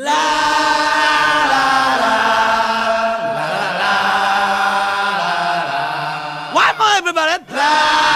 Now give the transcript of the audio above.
La la la la la la la. One more, everybody. La.